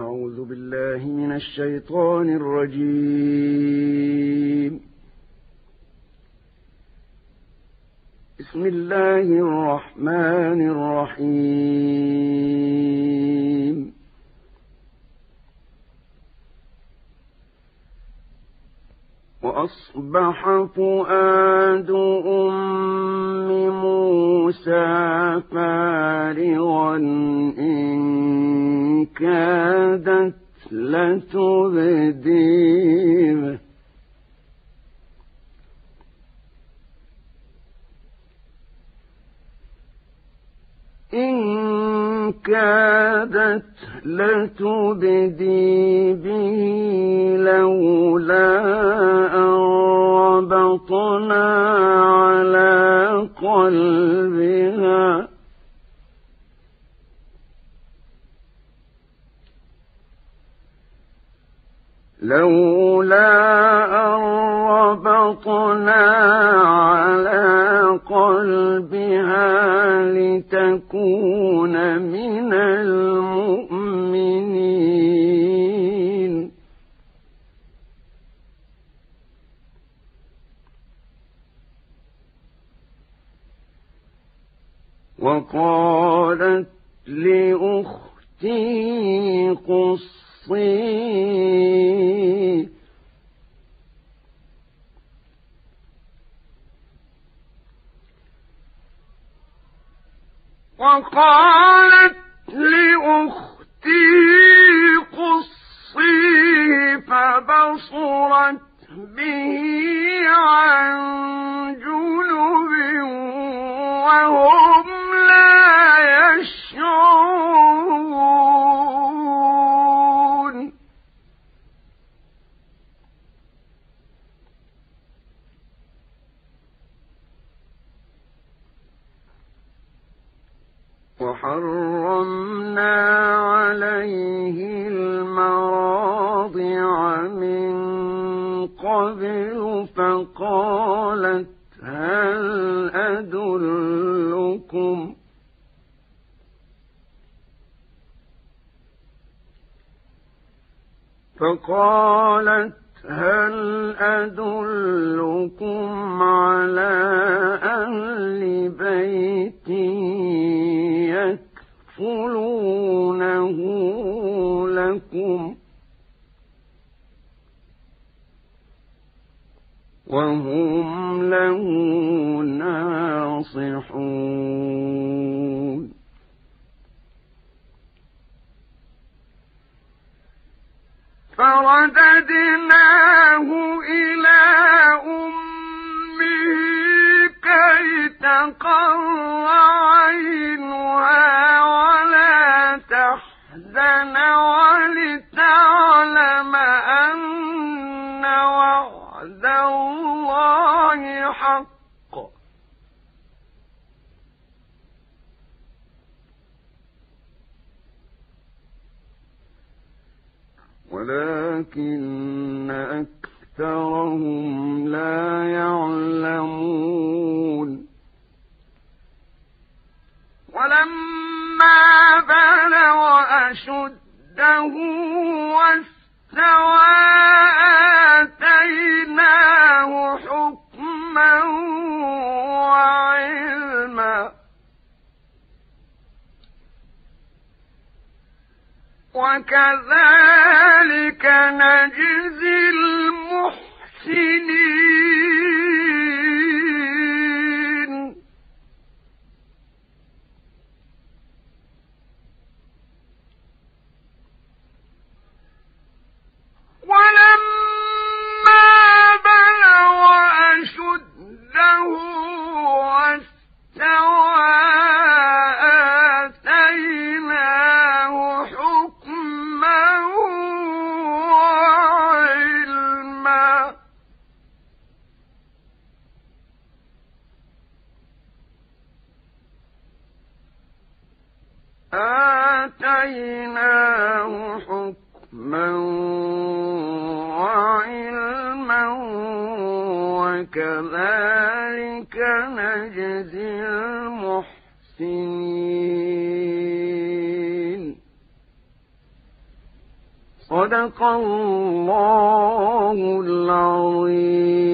أعوذ بالله من الشيطان الرجيم. بسم الله الرحمن الرحيم. وأصبح فؤاد أم موسى فارغا إن كادت لتبدي إن كادت لتبدي به لولا لولا أن ربطنا على قلبها لتكون من المؤمنين. وقالت لأختي قصي وقالت لأختي قصي فبصرت به عن جنب وهم وحرمنا عليه المراضع من قبل فقالت هل أدلكم؟ فقالت هل أدلكم على أهل بيت يكفلونه لكم وهم له ناصحون. فرددناه تحزن ولتعلم أن وعد الله حق. ولكن أكثرهم لا يعلمون. ولما بلغ أشده واستوى آتيناه حكما وعلما. وكذلك نجزي المحسنين. آتيناه حكما وعلما وكذلك نجزي المحسنين. صدق الله العظيم.